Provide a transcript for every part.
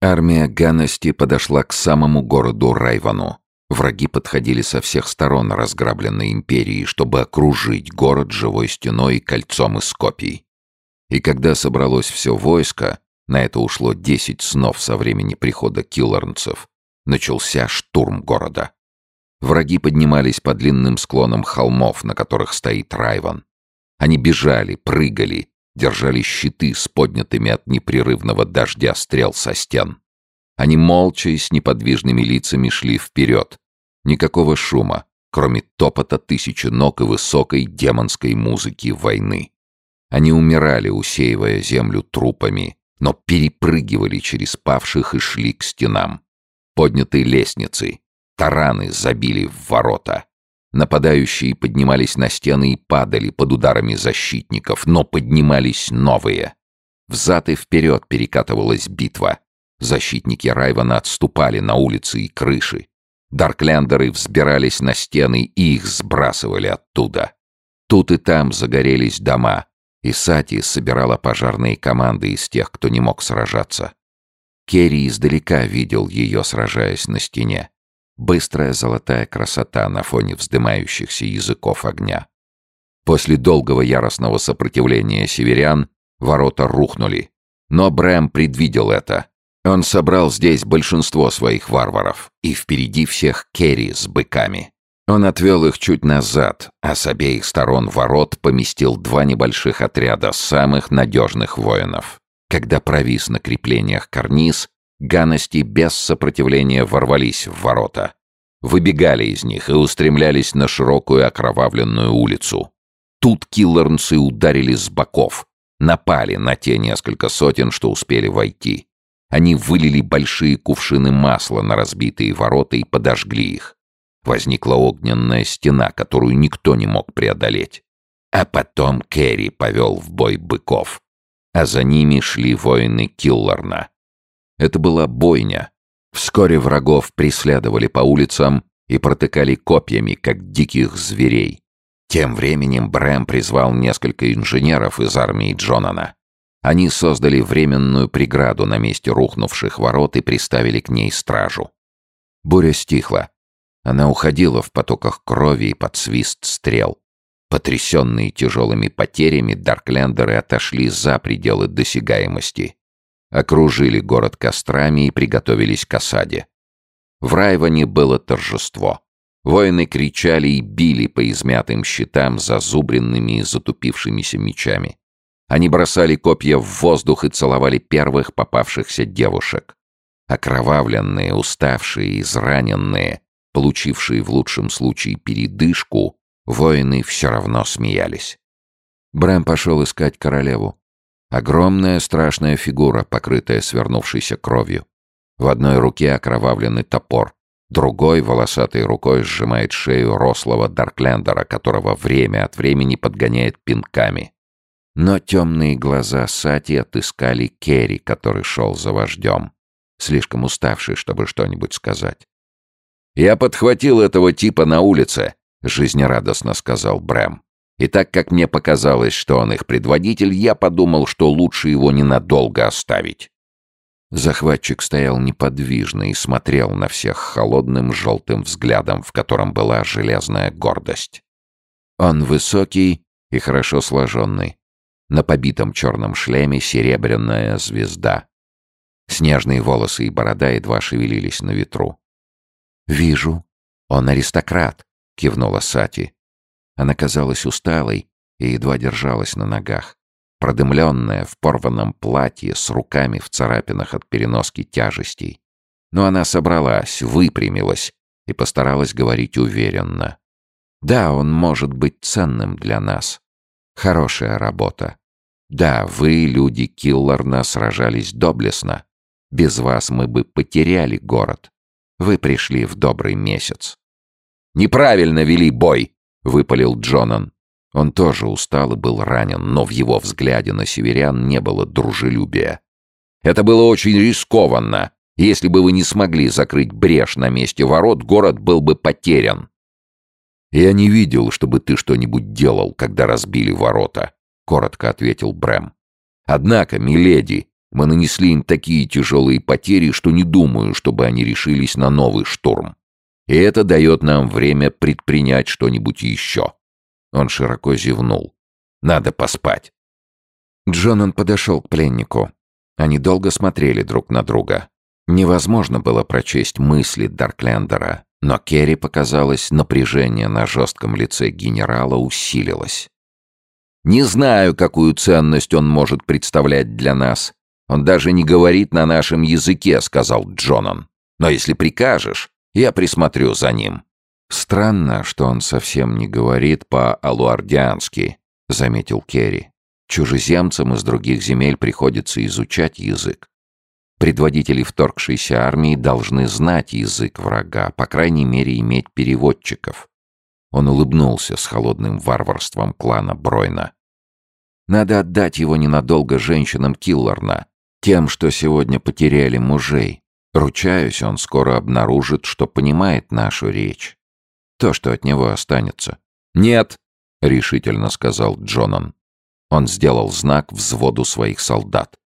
Армия Ганности подошла к самому городу Райвану. Враги подходили со всех сторон разграбленной империи, чтобы окружить город живой стеной и кольцом из копий. И когда собралось все войско, на это ушло десять снов со времени прихода киллернцев, начался штурм города. Враги поднимались по длинным склонам холмов, на которых стоит Райван. Они бежали, прыгали, держали щиты с поднятыми от непрерывного дождя стрел со стен. Они молча и с неподвижными лицами шли вперед. Никакого шума, кроме топота тысячи ног и высокой демонской музыки войны. Они умирали, усеивая землю трупами, но перепрыгивали через павших и шли к стенам. Поднятые лестницы, тараны забили в ворота. Нападающие поднимались на стены и падали под ударами защитников, но поднимались новые. Взад и вперед перекатывалась битва. Защитники Райвана отступали на улицы и крыши. Дарклендеры взбирались на стены и их сбрасывали оттуда. Тут и там загорелись дома, и Сати собирала пожарные команды из тех, кто не мог сражаться. Керри издалека видел ее, сражаясь на стене. Быстрая золотая красота на фоне вздымающихся языков огня. После долгого яростного сопротивления северян ворота рухнули. Но Брэм предвидел это. Он собрал здесь большинство своих варваров, и впереди всех Керри с быками. Он отвел их чуть назад, а с обеих сторон ворот поместил два небольших отряда самых надежных воинов. Когда провис на креплениях карниз, Ганности без сопротивления ворвались в ворота. Выбегали из них и устремлялись на широкую окровавленную улицу. Тут киллернцы ударили с боков, напали на те несколько сотен, что успели войти. Они вылили большие кувшины масла на разбитые ворота и подожгли их. Возникла огненная стена, которую никто не мог преодолеть. А потом Керри повел в бой быков. А за ними шли воины Киллорна. Это была бойня. Вскоре врагов преследовали по улицам и протыкали копьями, как диких зверей. Тем временем Брэм призвал несколько инженеров из армии Джонана. Они создали временную преграду на месте рухнувших ворот и приставили к ней стражу. Буря стихла. Она уходила в потоках крови и под свист стрел. Потрясенные тяжелыми потерями, Дарклендеры отошли за пределы досягаемости окружили город кострами и приготовились к осаде. В Райване было торжество. Воины кричали и били по измятым щитам зазубренными и затупившимися мечами. Они бросали копья в воздух и целовали первых попавшихся девушек. Окровавленные, уставшие, израненные, получившие в лучшем случае передышку, воины все равно смеялись. Брэм пошел искать королеву. Огромная страшная фигура, покрытая свернувшейся кровью. В одной руке окровавленный топор, другой волосатой рукой сжимает шею рослого Дарклендера, которого время от времени подгоняет пинками. Но темные глаза Сати отыскали Керри, который шел за вождем, слишком уставший, чтобы что-нибудь сказать. «Я подхватил этого типа на улице», — жизнерадостно сказал Брэм. И так как мне показалось, что он их предводитель, я подумал, что лучше его ненадолго оставить. Захватчик стоял неподвижно и смотрел на всех холодным желтым взглядом, в котором была железная гордость. Он высокий и хорошо сложенный. На побитом черном шлеме серебряная звезда. Снежные волосы и борода едва шевелились на ветру. «Вижу, он аристократ», — кивнула Сати. Она казалась усталой и едва держалась на ногах. Продымленная, в порванном платье, с руками в царапинах от переноски тяжестей. Но она собралась, выпрямилась и постаралась говорить уверенно. «Да, он может быть ценным для нас. Хорошая работа. Да, вы, люди Килларна, сражались доблестно. Без вас мы бы потеряли город. Вы пришли в добрый месяц». «Неправильно вели бой!» — выпалил Джонан. Он тоже устал и был ранен, но в его взгляде на северян не было дружелюбия. «Это было очень рискованно. Если бы вы не смогли закрыть брешь на месте ворот, город был бы потерян». «Я не видел, чтобы ты что-нибудь делал, когда разбили ворота», — коротко ответил Брэм. «Однако, миледи, Мы нанесли им такие тяжелые потери, что не думаю, чтобы они решились на новый штурм. И это дает нам время предпринять что-нибудь еще». Он широко зевнул. «Надо поспать». Джонан подошел к пленнику. Они долго смотрели друг на друга. Невозможно было прочесть мысли Дарклендера, но Керри показалось, напряжение на жестком лице генерала усилилось. «Не знаю, какую ценность он может представлять для нас. Он даже не говорит на нашем языке», — сказал Джонан. «Но если прикажешь, я присмотрю за ним». «Странно, что он совсем не говорит по-алуардиански», — заметил Керри. «Чужеземцам из других земель приходится изучать язык. Предводители вторгшейся армии должны знать язык врага, по крайней мере, иметь переводчиков. Он улыбнулся с холодным варварством клана Бройна. Надо отдать его ненадолго женщинам Килларна, тем, что сегодня потеряли мужей. Ручаюсь, он скоро обнаружит, что понимает нашу речь. То, что от него останется. «Нет!» — решительно сказал Джонан. Он сделал знак взводу своих солдат.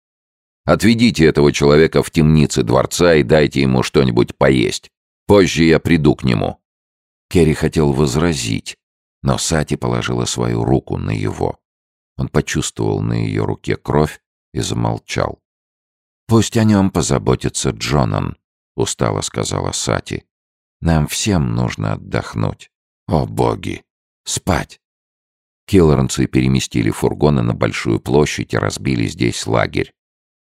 Отведите этого человека в темницы дворца и дайте ему что-нибудь поесть. Позже я приду к нему». Керри хотел возразить, но Сати положила свою руку на его. Он почувствовал на ее руке кровь и замолчал. «Пусть о нем позаботится Джонан», — устало сказала Сати. «Нам всем нужно отдохнуть. О, боги! Спать!» Киллорнцы переместили фургоны на большую площадь и разбили здесь лагерь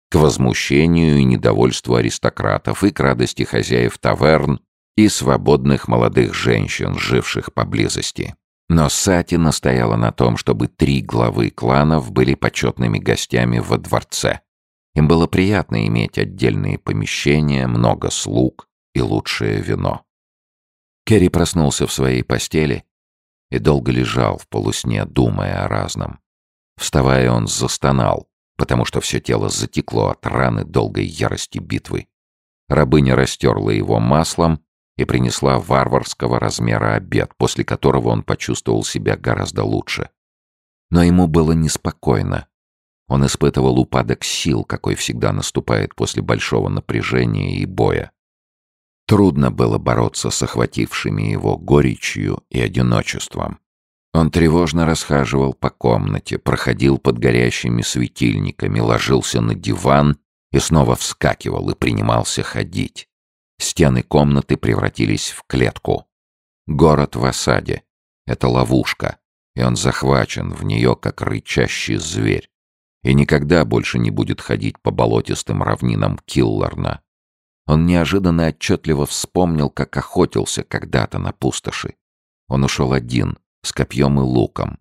к возмущению и недовольству аристократов и к радости хозяев таверн и свободных молодых женщин, живших поблизости. Но Сати настояла на том, чтобы три главы кланов были почетными гостями во дворце. Им было приятно иметь отдельные помещения, много слуг и лучшее вино. Керри проснулся в своей постели и долго лежал в полусне, думая о разном. Вставая, он застонал, потому что все тело затекло от раны долгой ярости битвы. Рабыня растерла его маслом и принесла варварского размера обед, после которого он почувствовал себя гораздо лучше. Но ему было неспокойно. Он испытывал упадок сил, какой всегда наступает после большого напряжения и боя. Трудно было бороться с охватившими его горечью и одиночеством. Он тревожно расхаживал по комнате, проходил под горящими светильниками, ложился на диван и снова вскакивал и принимался ходить. Стены комнаты превратились в клетку. Город в осаде. Это ловушка, и он захвачен в нее, как рычащий зверь. И никогда больше не будет ходить по болотистым равнинам Килларна. Он неожиданно отчетливо вспомнил, как охотился когда-то на пустоши. Он ушел один, с копьем и луком.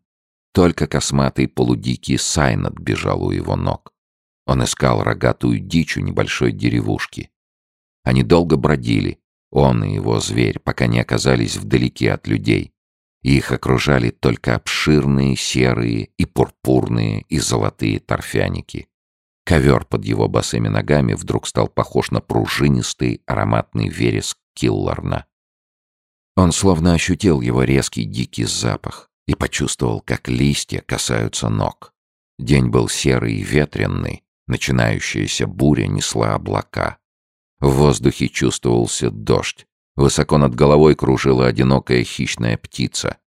Только косматый полудикий Сайнат бежал у его ног. Он искал рогатую дичь у небольшой деревушки. Они долго бродили, он и его зверь, пока не оказались вдалеке от людей. Их окружали только обширные серые и пурпурные и золотые торфяники. Ковер под его босыми ногами вдруг стал похож на пружинистый ароматный вереск Килларна. Он словно ощутил его резкий дикий запах и почувствовал, как листья касаются ног. День был серый и ветренный, начинающаяся буря несла облака. В воздухе чувствовался дождь. Высоко над головой кружила одинокая хищная птица.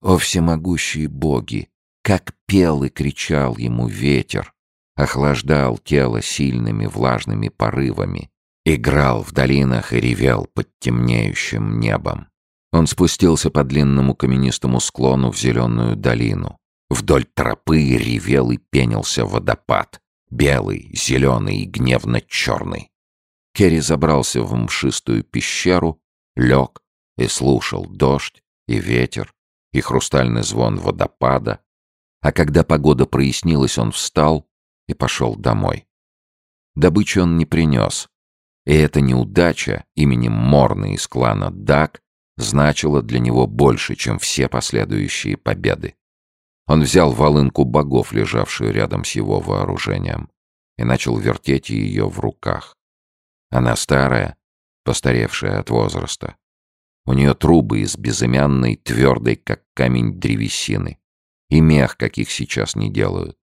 О всемогущие боги! Как пел и кричал ему ветер! Охлаждал тело сильными влажными порывами. Играл в долинах и ревел под темнеющим небом. Он спустился по длинному каменистому склону в зеленую долину. Вдоль тропы ревел и пенился водопад. Белый, зеленый и гневно-черный. Керри забрался в мшистую пещеру, лег и слушал дождь и ветер и хрустальный звон водопада. А когда погода прояснилась, он встал и пошел домой. Добычу он не принес. И эта неудача именем Морны из клана Дак значило для него больше, чем все последующие победы. Он взял волынку богов, лежавшую рядом с его вооружением, и начал вертеть ее в руках. Она старая, постаревшая от возраста. У нее трубы из безымянной, твердой, как камень древесины, и мех, каких сейчас не делают.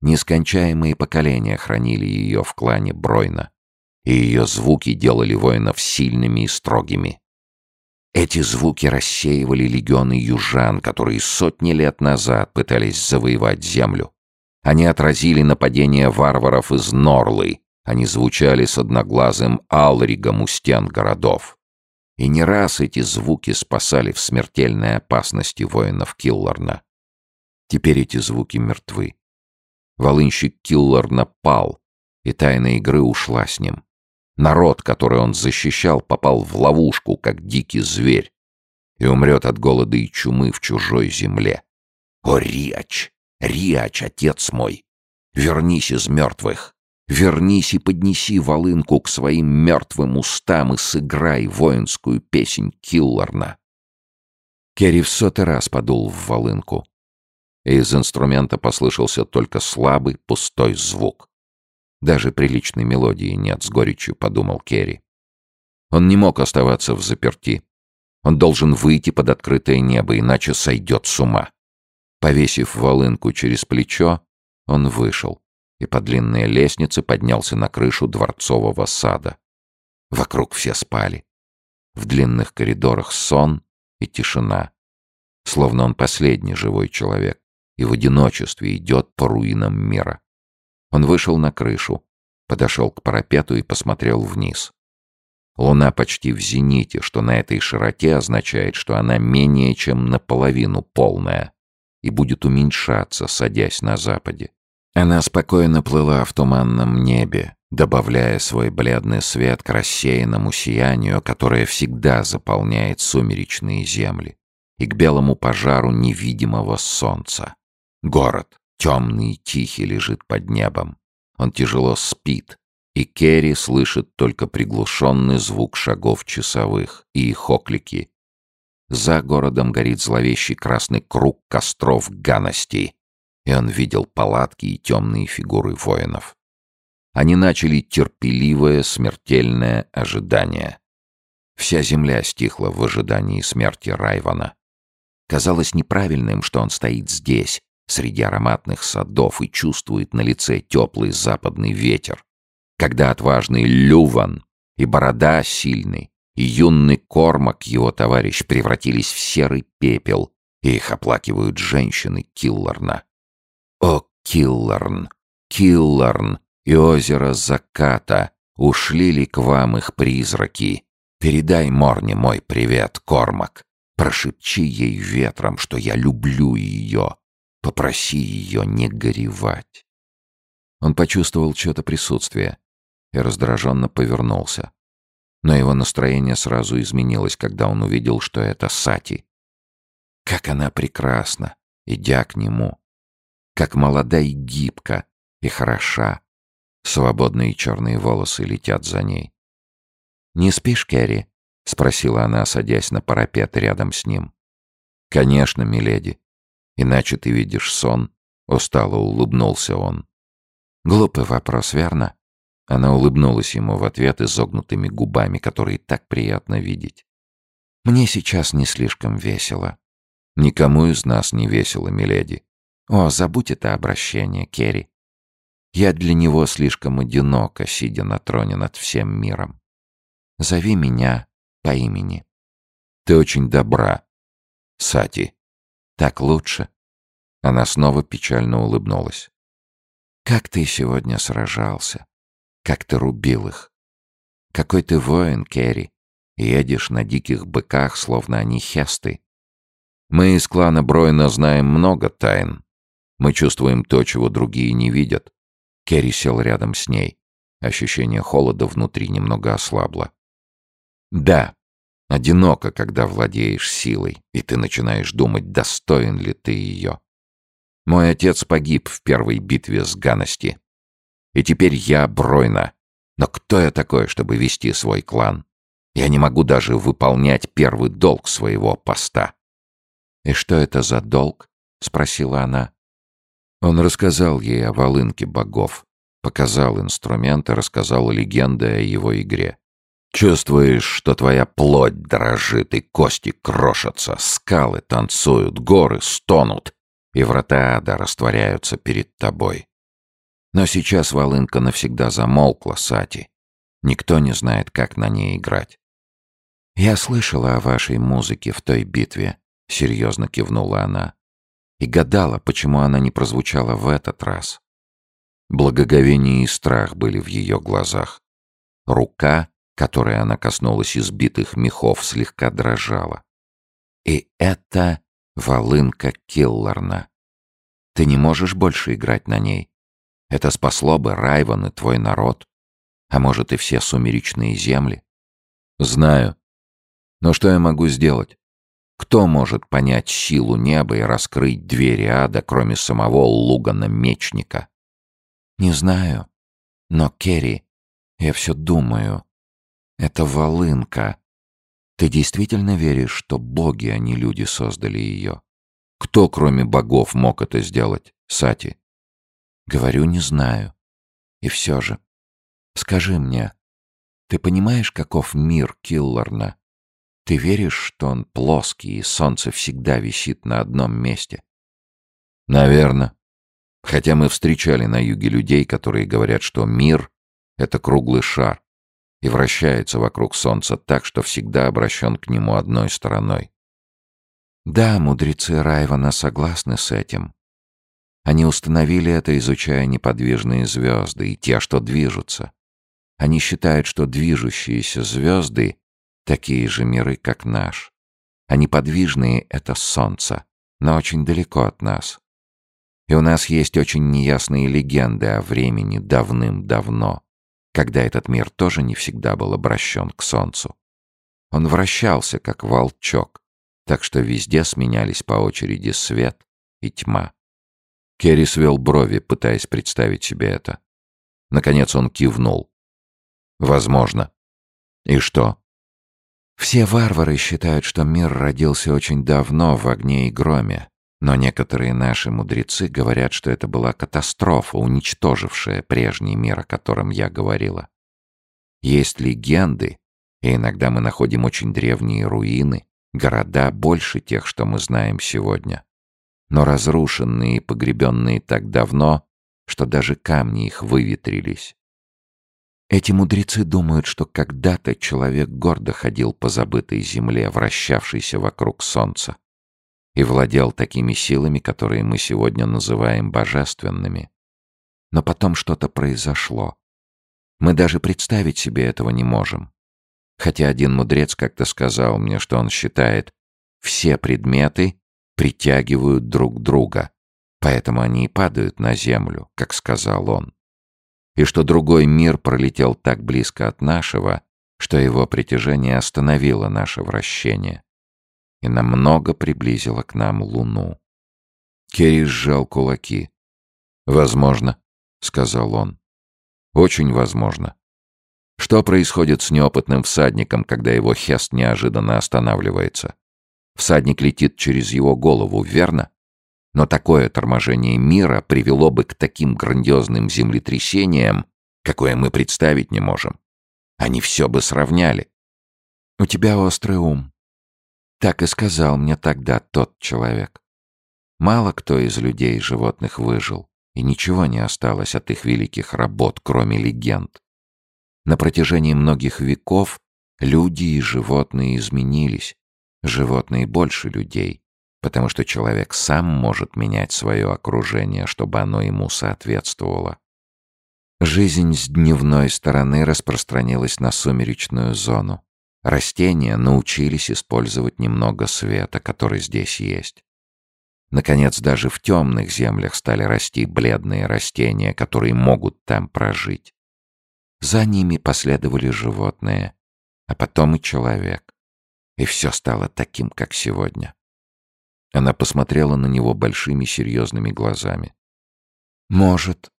Нескончаемые поколения хранили ее в клане Бройна, и ее звуки делали воинов сильными и строгими. Эти звуки рассеивали легионы южан, которые сотни лет назад пытались завоевать землю. Они отразили нападение варваров из Норлы, они звучали с одноглазым Алригом у стен городов. И не раз эти звуки спасали в смертельной опасности воинов Киллорна. Теперь эти звуки мертвы. Волынщик Киллер напал, и тайна игры ушла с ним. Народ, который он защищал, попал в ловушку, как дикий зверь, и умрет от голода и чумы в чужой земле. О, Риач! Риач, отец мой! Вернись из мертвых! Вернись и поднеси волынку к своим мертвым устам и сыграй воинскую песнь Киллорна. Керри в сотый раз подул в волынку из инструмента послышался только слабый, пустой звук. Даже приличной мелодии нет, с горечью подумал Керри. Он не мог оставаться в заперти. Он должен выйти под открытое небо, иначе сойдет с ума. Повесив волынку через плечо, он вышел и по длинной лестнице поднялся на крышу дворцового сада. Вокруг все спали. В длинных коридорах сон и тишина. Словно он последний живой человек и в одиночестве идет по руинам мира. Он вышел на крышу, подошел к парапету и посмотрел вниз. Луна почти в зените, что на этой широте означает, что она менее чем наполовину полная и будет уменьшаться, садясь на западе. Она спокойно плыла в туманном небе, добавляя свой бледный свет к рассеянному сиянию, которое всегда заполняет сумеречные земли, и к белому пожару невидимого солнца. Город, темный и тихий, лежит под небом. Он тяжело спит, и Керри слышит только приглушенный звук шагов часовых и их оклики. За городом горит зловещий красный круг костров ганостей, и он видел палатки и темные фигуры воинов. Они начали терпеливое смертельное ожидание. Вся земля стихла в ожидании смерти Райвана. Казалось неправильным, что он стоит здесь, среди ароматных садов и чувствует на лице теплый западный ветер, когда отважный Люван и борода сильный, и юный Кормак, его товарищ, превратились в серый пепел, и их оплакивают женщины Киллорна. О, Киллорн, Киллорн и озеро заката, ушли ли к вам их призраки? Передай Морне мой привет, Кормак. Прошепчи ей ветром, что я люблю ее, Попроси ее не горевать. Он почувствовал чье-то присутствие и раздраженно повернулся. Но его настроение сразу изменилось, когда он увидел, что это Сати. Как она прекрасна, идя к нему. Как молода и гибка, и хороша. Свободные черные волосы летят за ней. «Не спишь, Кэрри?» — спросила она, садясь на парапет рядом с ним. «Конечно, миледи. Иначе ты видишь сон. Устало улыбнулся он. Глупый вопрос, верно? Она улыбнулась ему в ответ изогнутыми губами, которые так приятно видеть. Мне сейчас не слишком весело. Никому из нас не весело, миледи. О, забудь это обращение, Керри. Я для него слишком одиноко, сидя на троне над всем миром. Зови меня по имени. Ты очень добра, Сати. Так лучше. Она снова печально улыбнулась. Как ты сегодня сражался? Как ты рубил их? Какой ты воин, Керри. Едешь на диких быках, словно они хесты. Мы из клана Бройна знаем много тайн. Мы чувствуем то, чего другие не видят. Керри сел рядом с ней. Ощущение холода внутри немного ослабло. Да, Одиноко, когда владеешь силой, и ты начинаешь думать, достоин ли ты ее. Мой отец погиб в первой битве с Ганности. И теперь я Бройна. Но кто я такой, чтобы вести свой клан? Я не могу даже выполнять первый долг своего поста. «И что это за долг?» — спросила она. Он рассказал ей о волынке богов, показал инструменты, рассказал легенды о его игре. Чувствуешь, что твоя плоть дрожит и кости крошатся, скалы танцуют, горы стонут, и врата ада растворяются перед тобой. Но сейчас волынка навсегда замолкла, Сати. Никто не знает, как на ней играть. «Я слышала о вашей музыке в той битве», — серьезно кивнула она. И гадала, почему она не прозвучала в этот раз. Благоговение и страх были в ее глазах. Рука, которой она коснулась избитых мехов, слегка дрожала. И это волынка Килларна. Ты не можешь больше играть на ней. Это спасло бы Райван и твой народ. А может, и все сумеречные земли. Знаю. Но что я могу сделать? Кто может понять силу неба и раскрыть двери ада, кроме самого Лугана-мечника? Не знаю. Но, Керри, я все думаю. Это волынка. Ты действительно веришь, что боги, а не люди создали ее? Кто, кроме богов, мог это сделать, Сати? Говорю, не знаю. И все же. Скажи мне, ты понимаешь, каков мир Килларна? Ты веришь, что он плоский, и солнце всегда висит на одном месте? Наверно. Хотя мы встречали на юге людей, которые говорят, что мир — это круглый шар и вращается вокруг солнца так, что всегда обращен к нему одной стороной. Да, мудрецы Райвана согласны с этим. Они установили это, изучая неподвижные звезды и те, что движутся. Они считают, что движущиеся звезды — такие же миры, как наш. А неподвижные — это солнце, но очень далеко от нас. И у нас есть очень неясные легенды о времени давным-давно, когда этот мир тоже не всегда был обращен к солнцу. Он вращался, как волчок, так что везде сменялись по очереди свет и тьма. Керри свел брови, пытаясь представить себе это. Наконец он кивнул. «Возможно. И что?» «Все варвары считают, что мир родился очень давно в огне и громе, но некоторые наши мудрецы говорят, что это была катастрофа, уничтожившая прежний мир, о котором я говорила. Есть легенды, и иногда мы находим очень древние руины, Города больше тех, что мы знаем сегодня. Но разрушенные и погребенные так давно, что даже камни их выветрились. Эти мудрецы думают, что когда-то человек гордо ходил по забытой земле, вращавшейся вокруг солнца, и владел такими силами, которые мы сегодня называем божественными. Но потом что-то произошло. Мы даже представить себе этого не можем. Хотя один мудрец как-то сказал мне, что он считает, все предметы притягивают друг друга, поэтому они и падают на землю, как сказал он. И что другой мир пролетел так близко от нашего, что его притяжение остановило наше вращение и намного приблизило к нам Луну. Керри сжал кулаки. «Возможно», — сказал он. «Очень возможно. Что происходит с неопытным всадником, когда его хест неожиданно останавливается? Всадник летит через его голову, верно? Но такое торможение мира привело бы к таким грандиозным землетрясениям, какое мы представить не можем. Они все бы сравняли. У тебя острый ум. Так и сказал мне тогда тот человек. Мало кто из людей и животных выжил, и ничего не осталось от их великих работ, кроме легенд. На протяжении многих веков люди и животные изменились. Животные больше людей, потому что человек сам может менять свое окружение, чтобы оно ему соответствовало. Жизнь с дневной стороны распространилась на сумеречную зону. Растения научились использовать немного света, который здесь есть. Наконец, даже в темных землях стали расти бледные растения, которые могут там прожить. За ними последовали животные, а потом и человек. И все стало таким, как сегодня. Она посмотрела на него большими серьезными глазами. «Может,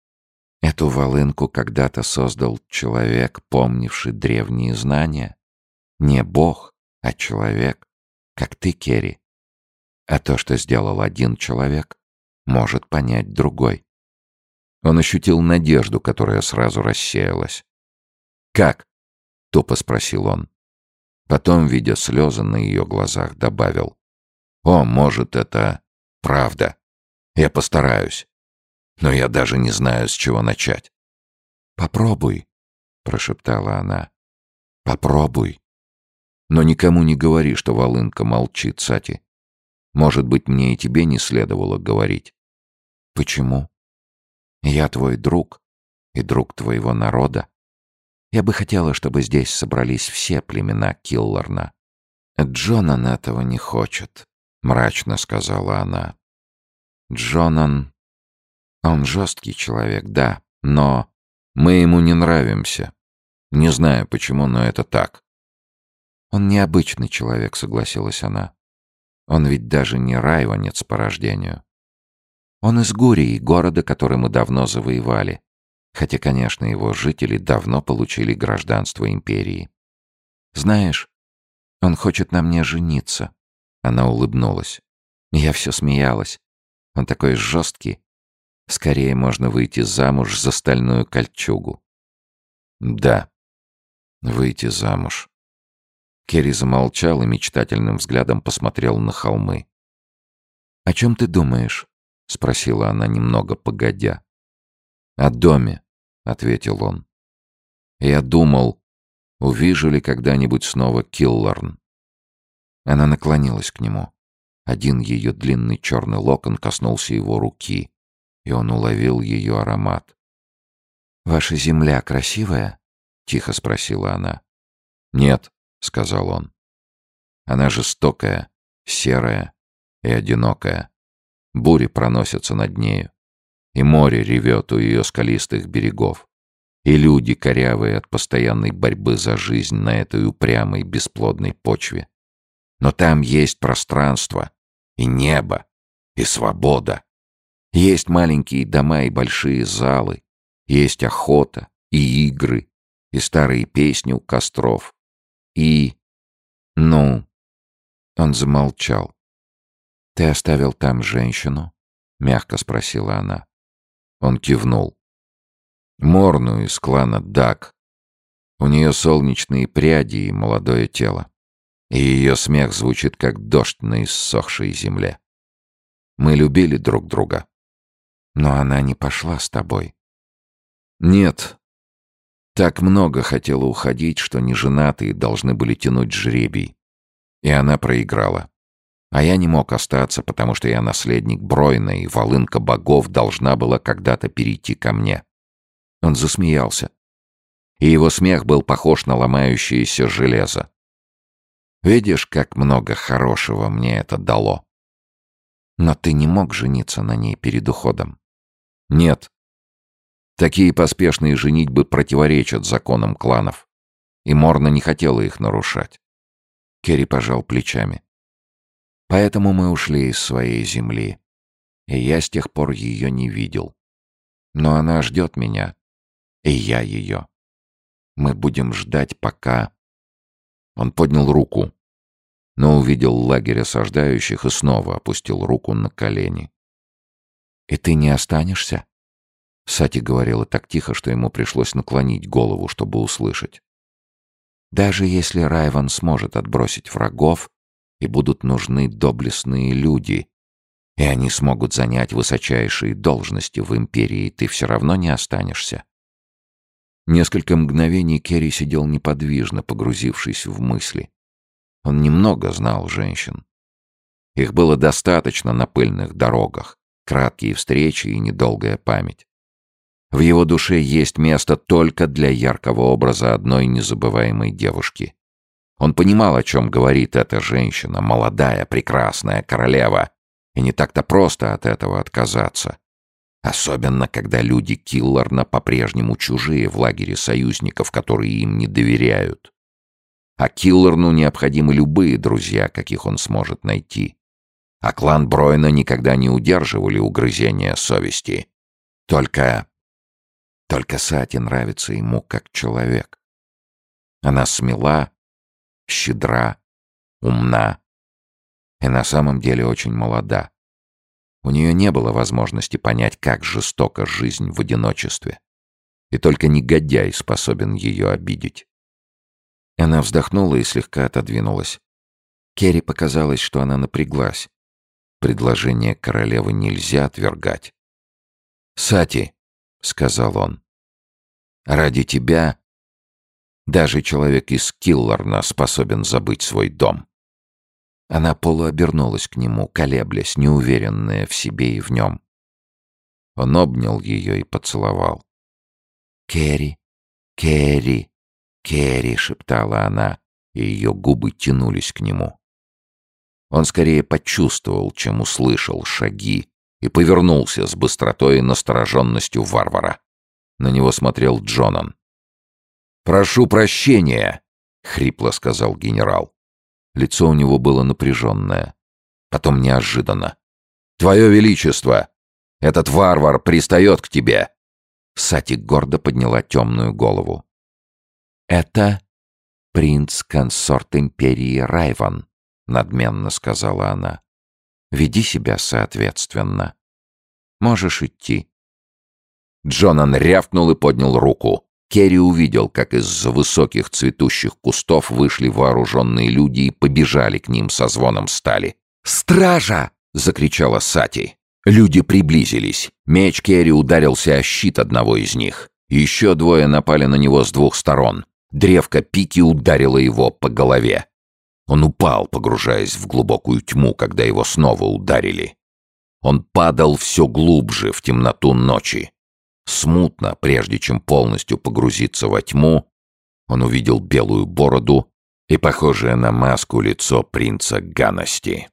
эту волынку когда-то создал человек, помнивший древние знания? Не бог, а человек, как ты, Керри. А то, что сделал один человек, может понять другой». Он ощутил надежду, которая сразу рассеялась. «Как?» — тупо спросил он. Потом, видя слезы на ее глазах, добавил. «О, может, это правда. Я постараюсь. но я даже не знаю, с чего начать». «Попробуй», — прошептала она. «Попробуй. Но никому не говори, что Волынка молчит, Сати. Может быть, мне и тебе не следовало говорить». «Почему? Я твой друг и друг твоего народа. Я бы хотела, чтобы здесь собрались все племена Киллорна. Джонан этого не хочет», — мрачно сказала она. «Джонан... Он жесткий человек, да, но мы ему не нравимся. Не знаю почему, но это так». «Он необычный человек», — согласилась она. «Он ведь даже не райванец по рождению. Он из Гурии, города, который мы давно завоевали. Хотя, конечно, его жители давно получили гражданство империи. Знаешь, он хочет на мне жениться. Она улыбнулась. Я все смеялась. Он такой жесткий. Скорее можно выйти замуж за стальную кольчугу. Да, выйти замуж. Керри замолчал и мечтательным взглядом посмотрел на холмы. «О чем ты думаешь?» — спросила она немного погодя. «О доме», — ответил он. «Я думал, увижу ли когда-нибудь снова Киллорн». Она наклонилась к нему. Один ее длинный черный локон коснулся его руки, и он уловил ее аромат. «Ваша земля красивая?» — тихо спросила она. «Нет», — сказал он. «Она жестокая, серая и одинокая. Бури проносятся над нею и море ревет у ее скалистых берегов, и люди, корявые от постоянной борьбы за жизнь на этой упрямой бесплодной почве. Но там есть пространство, и небо, и свобода. Есть маленькие дома и большие залы, есть охота и игры, и старые песни у костров, и... Ну... Он замолчал. «Ты оставил там женщину?» — мягко спросила она. Он кивнул. Морну из клана Дак. У нее солнечные пряди и молодое тело. И ее смех звучит, как дождь на иссохшей земле. Мы любили друг друга. Но она не пошла с тобой. Нет. Так много хотела уходить, что неженатые должны были тянуть жребий. И она проиграла. А я не мог остаться, потому что я наследник Бройна, и волынка богов должна была когда-то перейти ко мне. Он засмеялся. И его смех был похож на ломающееся железо. Видишь, как много хорошего мне это дало. Но ты не мог жениться на ней перед уходом. Нет. Такие поспешные женитьбы противоречат законам кланов. И Морна не хотела их нарушать. Керри пожал плечами. Поэтому мы ушли из своей земли. И я с тех пор ее не видел. Но она ждет меня. И я ее. Мы будем ждать, пока... Он поднял руку, но увидел лагерь осаждающих и снова опустил руку на колени. «И ты не останешься?» Сати говорила так тихо, что ему пришлось наклонить голову, чтобы услышать. «Даже если Райван сможет отбросить врагов, и будут нужны доблестные люди, и они смогут занять высочайшие должности в империи, ты все равно не останешься. Несколько мгновений Керри сидел неподвижно, погрузившись в мысли. Он немного знал женщин. Их было достаточно на пыльных дорогах, краткие встречи и недолгая память. В его душе есть место только для яркого образа одной незабываемой девушки. Он понимал, о чем говорит эта женщина, молодая, прекрасная королева, и не так-то просто от этого отказаться. Особенно, когда люди Килларна по-прежнему чужие в лагере союзников, которые им не доверяют. А Килларну необходимы любые друзья, каких он сможет найти. А клан Бройна никогда не удерживали угрызения совести. Только... Только Сати нравится ему как человек. Она смела, щедра, умна и на самом деле очень молода. У нее не было возможности понять, как жестока жизнь в одиночестве. И только негодяй способен ее обидеть. Она вздохнула и слегка отодвинулась. Керри показалось, что она напряглась. Предложение королевы нельзя отвергать. «Сати», — сказал он, — «ради тебя даже человек из Килларна способен забыть свой дом». Она полуобернулась к нему, колеблясь, неуверенная в себе и в нем. Он обнял ее и поцеловал. «Керри, Керри, Керри!» — шептала она, и ее губы тянулись к нему. Он скорее почувствовал, чем услышал шаги, и повернулся с быстротой и настороженностью варвара. На него смотрел Джонан. «Прошу прощения!» — хрипло сказал генерал. Лицо у него было напряженное. Потом неожиданно. «Твое Величество! Этот варвар пристает к тебе!» Сати гордо подняла темную голову. «Это принц-консорт империи Райван», — надменно сказала она. «Веди себя соответственно. Можешь идти». Джонан рявкнул и поднял руку. Керри увидел, как из-за высоких цветущих кустов вышли вооруженные люди и побежали к ним со звоном стали. «Стража!» — закричала Сати. Люди приблизились. Меч Керри ударился о щит одного из них. Еще двое напали на него с двух сторон. Древко пики ударило его по голове. Он упал, погружаясь в глубокую тьму, когда его снова ударили. Он падал все глубже в темноту ночи. Смутно, прежде чем полностью погрузиться во тьму, он увидел белую бороду и похожее на маску лицо принца Ганности.